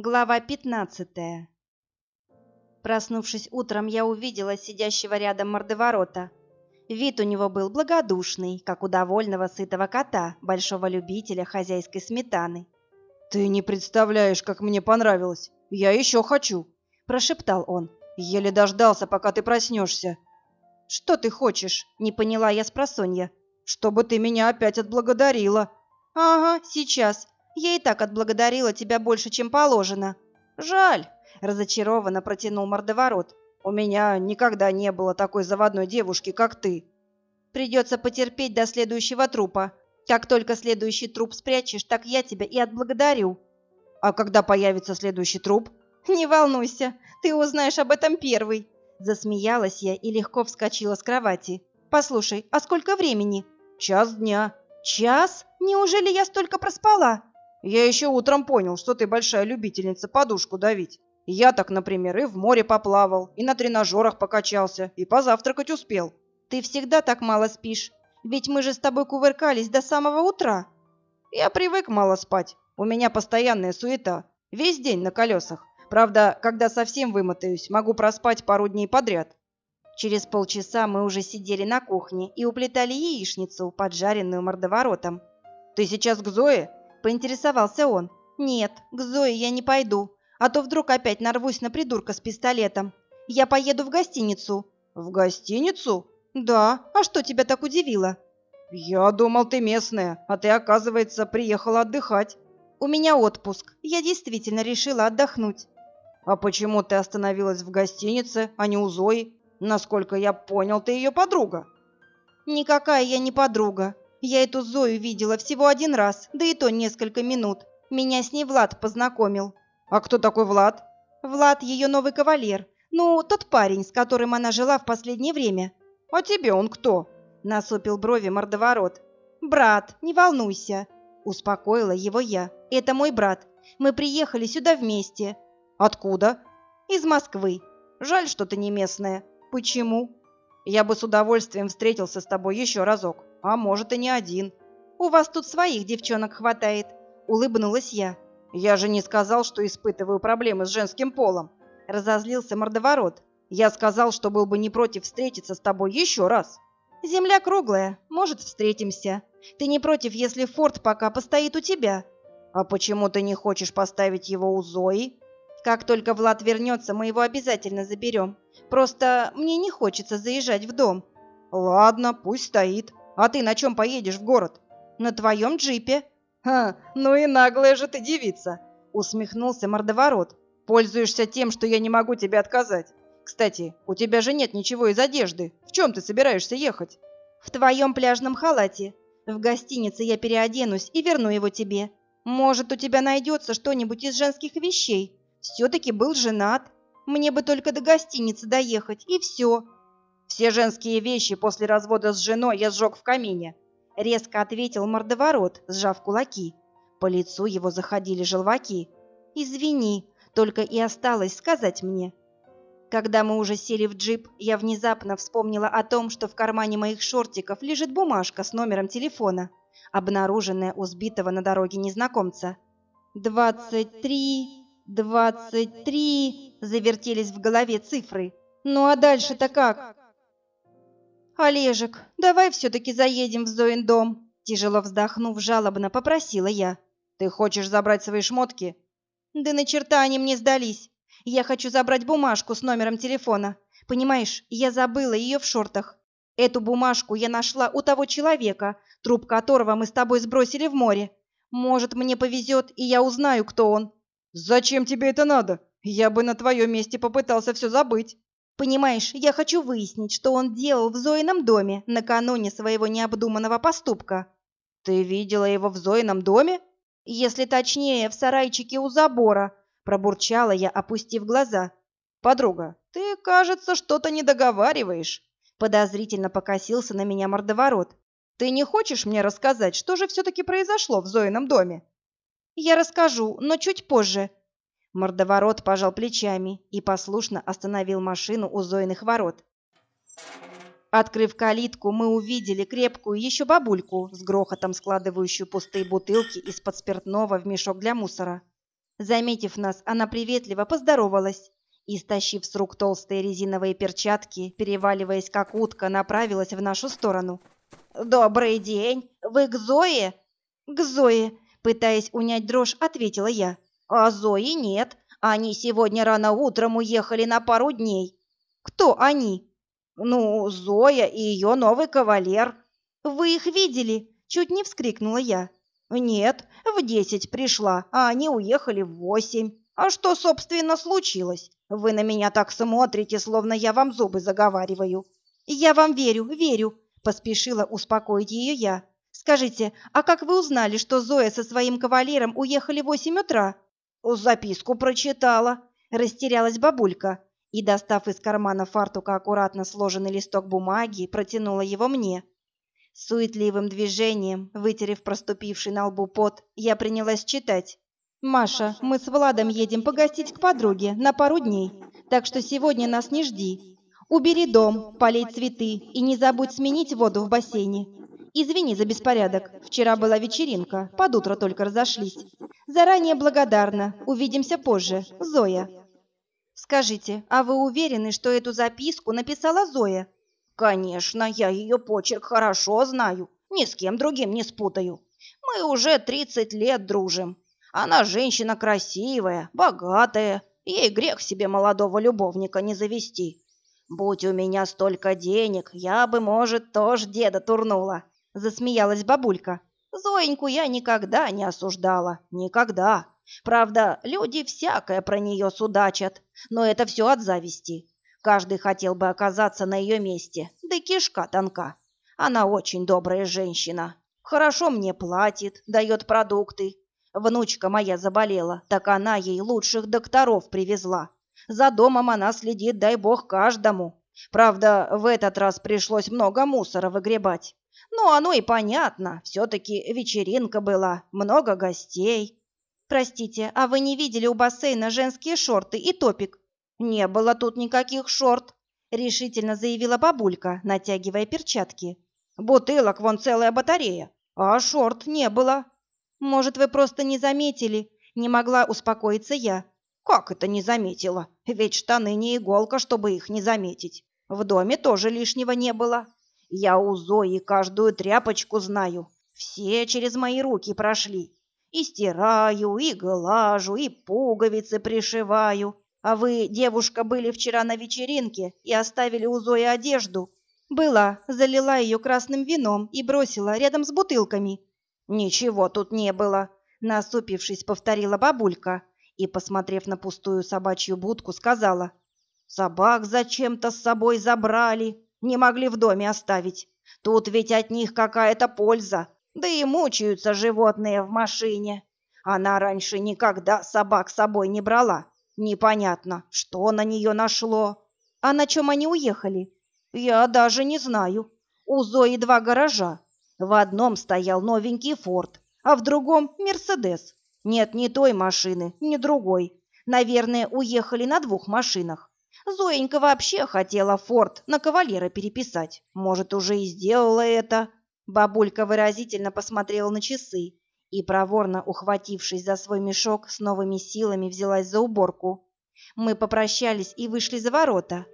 Глава 15. Проснувшись утром, я увидела сидящего рядом мордоворота. Вид у него был благодушный, как у довольного сытого кота, большого любителя хозяйской сметаны. «Ты не представляешь, как мне понравилось! Я еще хочу!» – прошептал он. «Еле дождался, пока ты проснешься!» «Что ты хочешь?» – не поняла я с просонья. «Чтобы ты меня опять отблагодарила!» «Ага, сейчас!» Я и так отблагодарила тебя больше, чем положено. Жаль, разочарованно протянул мордоворот. У меня никогда не было такой заводной девушки, как ты. Придется потерпеть до следующего трупа. Как только следующий труп спрячешь, так я тебя и отблагодарю. А когда появится следующий труп? Не волнуйся, ты узнаешь об этом первый. Засмеялась я и легко вскочила с кровати. Послушай, а сколько времени? Час дня. Час? Неужели я столько проспала? Я еще утром понял, что ты большая любительница подушку давить. Я так, например, и в море поплавал, и на тренажерах покачался, и позавтракать успел. Ты всегда так мало спишь, ведь мы же с тобой кувыркались до самого утра. Я привык мало спать. У меня постоянная суета. Весь день на колесах. Правда, когда совсем вымотаюсь, могу проспать пару дней подряд. Через полчаса мы уже сидели на кухне и уплетали яичницу, поджаренную мордоворотом. «Ты сейчас к Зое?» Поинтересовался он. «Нет, к Зое я не пойду, а то вдруг опять нарвусь на придурка с пистолетом. Я поеду в гостиницу». «В гостиницу?» «Да. А что тебя так удивило?» «Я думал, ты местная, а ты, оказывается, приехала отдыхать». «У меня отпуск. Я действительно решила отдохнуть». «А почему ты остановилась в гостинице, а не у Зои? Насколько я понял, ты ее подруга». «Никакая я не подруга. Я эту Зою видела всего один раз, да и то несколько минут. Меня с ней Влад познакомил. А кто такой Влад? Влад ее новый кавалер. Ну, тот парень, с которым она жила в последнее время. А тебе он кто? Насупил брови мордоворот. Брат, не волнуйся. Успокоила его я. Это мой брат. Мы приехали сюда вместе. Откуда? Из Москвы. Жаль, что ты не местная. Почему? Я бы с удовольствием встретился с тобой еще разок. А может, и не один. У вас тут своих девчонок хватает, улыбнулась я. Я же не сказал, что испытываю проблемы с женским полом. Разозлился мордоворот. Я сказал, что был бы не против встретиться с тобой еще раз. Земля круглая, может, встретимся. Ты не против, если форт пока постоит у тебя? А почему ты не хочешь поставить его у Зои? Как только Влад вернется, мы его обязательно заберем. Просто мне не хочется заезжать в дом. Ладно, пусть стоит. А ты на чем поедешь в город? На твоем джипе. Ха, ну и наглая же ты девица, усмехнулся мордоворот. Пользуешься тем, что я не могу тебе отказать. Кстати, у тебя же нет ничего из одежды. В чем ты собираешься ехать? В твоем пляжном халате. В гостинице я переоденусь и верну его тебе. Может, у тебя найдется что-нибудь из женских вещей. Все-таки был женат. Мне бы только до гостиницы доехать, и все. Все женские вещи после развода с женой я сжег в камине. Резко ответил мордоворот, сжав кулаки. По лицу его заходили желваки. «Извини, только и осталось сказать мне». Когда мы уже сели в джип, я внезапно вспомнила о том, что в кармане моих шортиков лежит бумажка с номером телефона, обнаруженная у сбитого на дороге незнакомца. «Двадцать три, двадцать три...» — завертелись в голове цифры. «Ну а дальше-то как?» «Олежек, давай все-таки заедем в Зоин дом», — тяжело вздохнув, жалобно попросила я. «Ты хочешь забрать свои шмотки?» «Да на черта они мне сдались. Я хочу забрать бумажку с номером телефона. Понимаешь, я забыла ее в шортах. Эту бумажку я нашла у того человека, труп которого мы с тобой сбросили в море. Может, мне повезет, и я узнаю, кто он». «Зачем тебе это надо? Я бы на твоем месте попытался все забыть». Понимаешь, я хочу выяснить, что он делал в Зоином доме накануне своего необдуманного поступка. Ты видела его в Зоином доме? Если точнее, в сарайчике у забора, пробурчала я, опустив глаза. Подруга, ты, кажется, что-то не договариваешь. Подозрительно покосился на меня мордоворот. Ты не хочешь мне рассказать, что же все-таки произошло в Зоином доме? Я расскажу, но чуть позже. Мордоворот пожал плечами и послушно остановил машину у Зоиных ворот. Открыв калитку, мы увидели крепкую еще бабульку с грохотом складывающую пустые бутылки из-под спиртного в мешок для мусора. Заметив нас, она приветливо поздоровалась и, стащив с рук толстые резиновые перчатки, переваливаясь как утка, направилась в нашу сторону. «Добрый день! Вы к Зое?» «К Зое!» — пытаясь унять дрожь, ответила я. «А Зои нет. Они сегодня рано утром уехали на пару дней». «Кто они?» «Ну, Зоя и ее новый кавалер». «Вы их видели?» — чуть не вскрикнула я. «Нет, в десять пришла, а они уехали в восемь. А что, собственно, случилось? Вы на меня так смотрите, словно я вам зубы заговариваю». «Я вам верю, верю», — поспешила успокоить ее я. «Скажите, а как вы узнали, что Зоя со своим кавалером уехали в восемь утра?» «Записку прочитала», — растерялась бабулька и, достав из кармана фартука аккуратно сложенный листок бумаги, протянула его мне. Суетливым движением, вытерев проступивший на лбу пот, я принялась читать. «Маша, мы с Владом едем погостить к подруге на пару дней, так что сегодня нас не жди. Убери дом, полей цветы и не забудь сменить воду в бассейне. Извини за беспорядок, вчера была вечеринка, под утро только разошлись. Заранее благодарна, увидимся позже, Зоя». «Скажите, а вы уверены, что эту записку написала Зоя?» Конечно, я ее почерк хорошо знаю, ни с кем другим не спутаю. Мы уже тридцать лет дружим. Она женщина красивая, богатая, ей грех себе молодого любовника не завести. Будь у меня столько денег, я бы, может, тоже деда турнула, засмеялась бабулька. Зоеньку я никогда не осуждала, никогда. Правда, люди всякое про нее судачат, но это все от зависти. Каждый хотел бы оказаться на ее месте, да кишка тонка. Она очень добрая женщина. Хорошо мне платит, дает продукты. Внучка моя заболела, так она ей лучших докторов привезла. За домом она следит, дай бог, каждому. Правда, в этот раз пришлось много мусора выгребать. Ну, оно и понятно, все-таки вечеринка была, много гостей. Простите, а вы не видели у бассейна женские шорты и топик? «Не было тут никаких шорт», — решительно заявила бабулька, натягивая перчатки. «Бутылок вон целая батарея, а шорт не было». «Может, вы просто не заметили?» — не могла успокоиться я. «Как это не заметила? Ведь штаны не иголка, чтобы их не заметить. В доме тоже лишнего не было. Я у Зои каждую тряпочку знаю. Все через мои руки прошли. И стираю, и глажу, и пуговицы пришиваю. А вы, девушка, были вчера на вечеринке и оставили у Зои одежду? Была, залила ее красным вином и бросила рядом с бутылками. Ничего тут не было, насупившись, повторила бабулька и, посмотрев на пустую собачью будку, сказала: "Собак зачем-то с собой забрали, не могли в доме оставить. Тут ведь от них какая-то польза, да и мучаются животные в машине. Она раньше никогда собак с собой не брала. Непонятно, что на нее нашло. А на чем они уехали? Я даже не знаю. У Зои два гаража. В одном стоял новенький Форд, а в другом Мерседес. Нет ни той машины, ни другой. Наверное, уехали на двух машинах. Зоенька вообще хотела Форд на кавалера переписать. Может, уже и сделала это. Бабулька выразительно посмотрела на часы и, проворно ухватившись за свой мешок, с новыми силами взялась за уборку. Мы попрощались и вышли за ворота.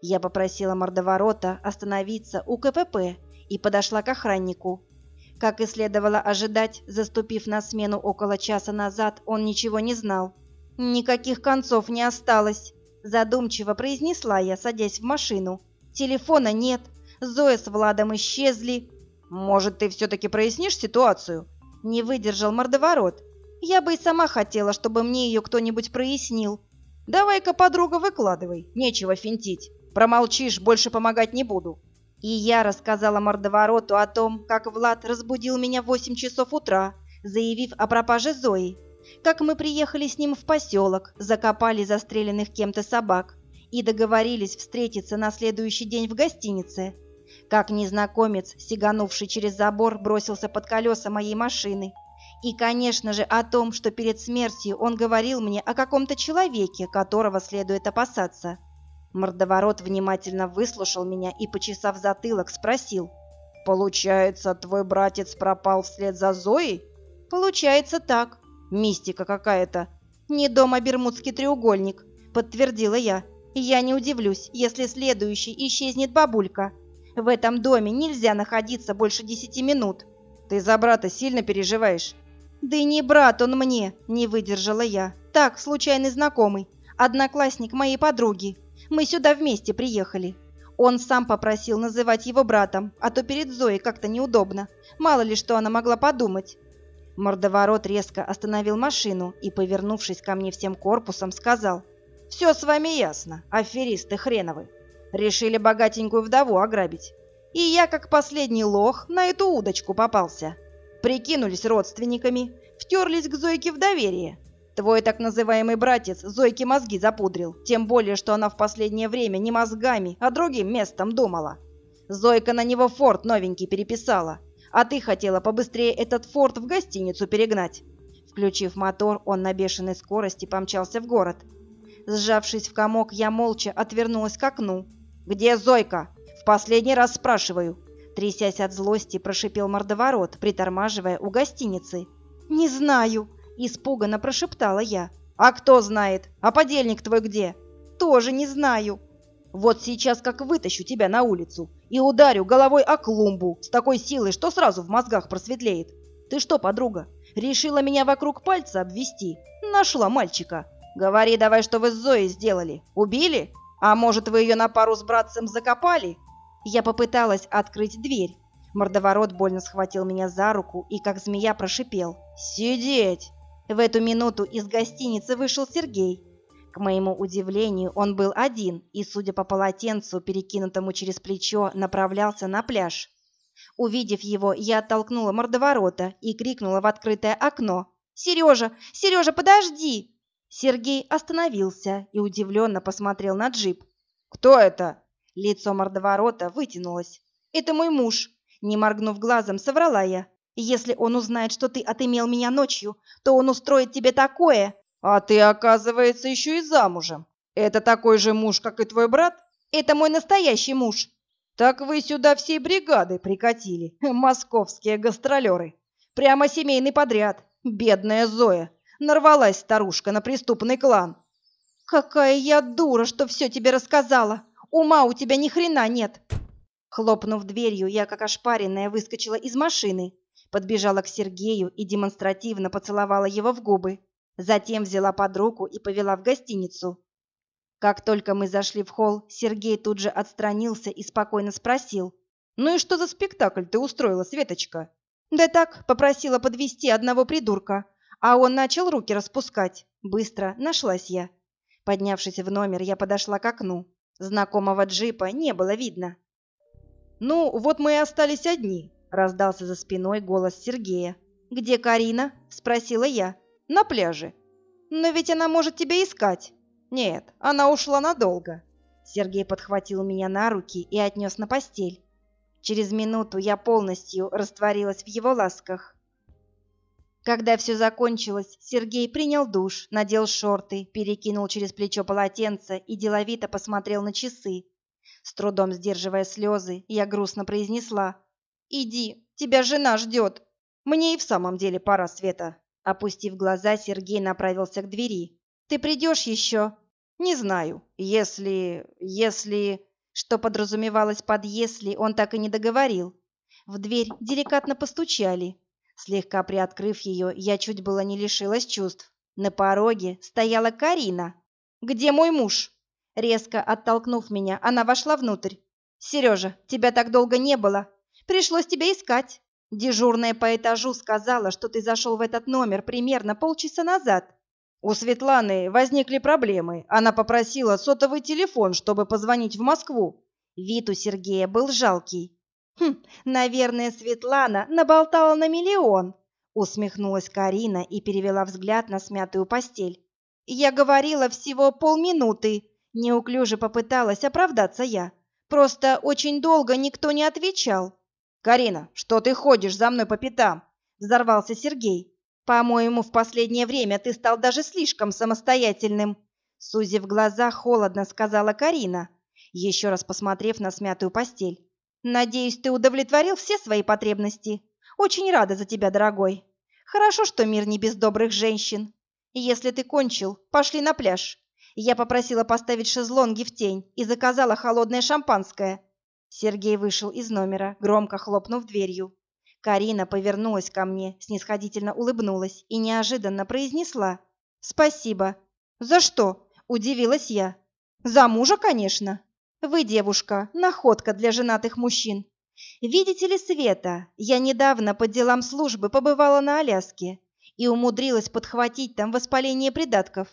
Я попросила мордоворота остановиться у КПП и подошла к охраннику. Как и следовало ожидать, заступив на смену около часа назад, он ничего не знал. «Никаких концов не осталось», – задумчиво произнесла я, садясь в машину. «Телефона нет, Зоя с Владом исчезли». «Может, ты все-таки прояснишь ситуацию?» Не выдержал мордоворот. Я бы и сама хотела, чтобы мне ее кто-нибудь прояснил. Давай-ка, подруга, выкладывай. Нечего финтить. Промолчишь, больше помогать не буду. И я рассказала мордовороту о том, как Влад разбудил меня в восемь часов утра, заявив о пропаже Зои. Как мы приехали с ним в поселок, закопали застреленных кем-то собак и договорились встретиться на следующий день в гостинице как незнакомец, сиганувший через забор, бросился под колеса моей машины. И, конечно же, о том, что перед смертью он говорил мне о каком-то человеке, которого следует опасаться. Мордоворот внимательно выслушал меня и, почесав затылок, спросил. «Получается, твой братец пропал вслед за Зоей?» «Получается так. Мистика какая-то. Не дом, а Бермудский треугольник, подтвердила я. Я не удивлюсь, если следующий исчезнет бабулька. В этом доме нельзя находиться больше десяти минут. Ты за брата сильно переживаешь? Да и не брат он мне, не выдержала я. Так, случайный знакомый, одноклассник моей подруги. Мы сюда вместе приехали. Он сам попросил называть его братом, а то перед Зоей как-то неудобно. Мало ли что она могла подумать. Мордоворот резко остановил машину и, повернувшись ко мне всем корпусом, сказал. «Все с вами ясно, аферисты хреновы. Решили богатенькую вдову ограбить. И я, как последний лох, на эту удочку попался. Прикинулись родственниками, втерлись к Зойке в доверие. Твой так называемый братец Зойке мозги запудрил, тем более, что она в последнее время не мозгами, а другим местом думала. Зойка на него форт новенький переписала, а ты хотела побыстрее этот форт в гостиницу перегнать. Включив мотор, он на бешеной скорости помчался в город. Сжавшись в комок, я молча отвернулась к окну. «Где Зойка? В последний раз спрашиваю!» Трясясь от злости, прошипел мордоворот, притормаживая у гостиницы. «Не знаю!» Испуганно прошептала я. «А кто знает? А подельник твой где?» «Тоже не знаю». «Вот сейчас как вытащу тебя на улицу и ударю головой о клумбу с такой силой, что сразу в мозгах просветлеет. Ты что, подруга, решила меня вокруг пальца обвести? Нашла мальчика. Говори давай, что вы с Зоей сделали. Убили? А может, вы ее на пару с братцем закопали?» Я попыталась открыть дверь. Мордоворот больно схватил меня за руку и, как змея, прошипел. «Сидеть!» В эту минуту из гостиницы вышел Сергей. К моему удивлению, он был один и, судя по полотенцу, перекинутому через плечо, направлялся на пляж. Увидев его, я оттолкнула мордоворота и крикнула в открытое окно. «Сережа! Сережа, подожди!» Сергей остановился и удивленно посмотрел на джип. «Кто это?» Лицо мордоворота вытянулось. «Это мой муж!» Не моргнув глазом, соврала я. Если он узнает, что ты отымел меня ночью, то он устроит тебе такое. А ты, оказывается, еще и замужем. Это такой же муж, как и твой брат? Это мой настоящий муж. Так вы сюда всей бригадой прикатили, московские гастролеры. Прямо семейный подряд. Бедная Зоя. Нарвалась старушка на преступный клан. Какая я дура, что все тебе рассказала. Ума у тебя ни хрена нет. Хлопнув дверью, я как ошпаренная выскочила из машины подбежала к Сергею и демонстративно поцеловала его в губы. Затем взяла под руку и повела в гостиницу. Как только мы зашли в холл, Сергей тут же отстранился и спокойно спросил. «Ну и что за спектакль ты устроила, Светочка?» «Да так, попросила подвести одного придурка, а он начал руки распускать. Быстро нашлась я». Поднявшись в номер, я подошла к окну. Знакомого джипа не было видно. «Ну, вот мы и остались одни», Раздался за спиной голос Сергея. «Где Карина?» – спросила я. «На пляже». «Но ведь она может тебя искать». «Нет, она ушла надолго». Сергей подхватил меня на руки и отнес на постель. Через минуту я полностью растворилась в его ласках. Когда все закончилось, Сергей принял душ, надел шорты, перекинул через плечо полотенце и деловито посмотрел на часы. С трудом сдерживая слезы, я грустно произнесла «Иди, тебя жена ждет». «Мне и в самом деле пора, Света». Опустив глаза, Сергей направился к двери. «Ты придешь еще?» «Не знаю. Если... если...» Что подразумевалось под «если», он так и не договорил. В дверь деликатно постучали. Слегка приоткрыв ее, я чуть было не лишилась чувств. На пороге стояла Карина. «Где мой муж?» Резко оттолкнув меня, она вошла внутрь. «Сережа, тебя так долго не было. Пришлось тебя искать. Дежурная по этажу сказала, что ты зашел в этот номер примерно полчаса назад. У Светланы возникли проблемы. Она попросила сотовый телефон, чтобы позвонить в Москву. Вид у Сергея был жалкий. Хм, наверное, Светлана наболтала на миллион. Усмехнулась Карина и перевела взгляд на смятую постель. Я говорила всего полминуты. Неуклюже попыталась оправдаться я. Просто очень долго никто не отвечал. «Карина, что ты ходишь за мной по пятам?» – взорвался Сергей. «По-моему, в последнее время ты стал даже слишком самостоятельным». Сузив глаза, холодно сказала Карина, еще раз посмотрев на смятую постель. «Надеюсь, ты удовлетворил все свои потребности. Очень рада за тебя, дорогой. Хорошо, что мир не без добрых женщин». Если ты кончил, пошли на пляж. Я попросила поставить шезлонги в тень и заказала холодное шампанское. Сергей вышел из номера, громко хлопнув дверью. Карина повернулась ко мне, снисходительно улыбнулась и неожиданно произнесла «Спасибо». «За что?» – удивилась я. «За мужа, конечно. Вы, девушка, находка для женатых мужчин. Видите ли, Света, я недавно по делам службы побывала на Аляске и умудрилась подхватить там воспаление придатков.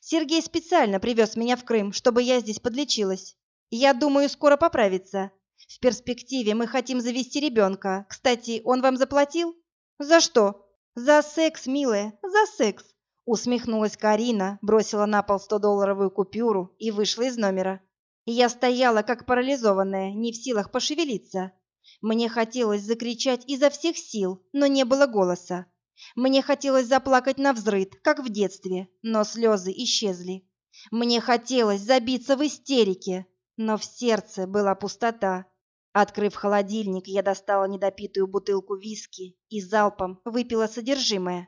Сергей специально привез меня в Крым, чтобы я здесь подлечилась. Я думаю, скоро поправится. В перспективе мы хотим завести ребенка. Кстати, он вам заплатил? За что? За секс, милая, за секс. Усмехнулась Карина, бросила на пол 100-долларовую купюру и вышла из номера. Я стояла как парализованная, не в силах пошевелиться. Мне хотелось закричать изо всех сил, но не было голоса. Мне хотелось заплакать на взрыд, как в детстве, но слезы исчезли. Мне хотелось забиться в истерике, но в сердце была пустота. Открыв холодильник, я достала недопитую бутылку виски и залпом выпила содержимое.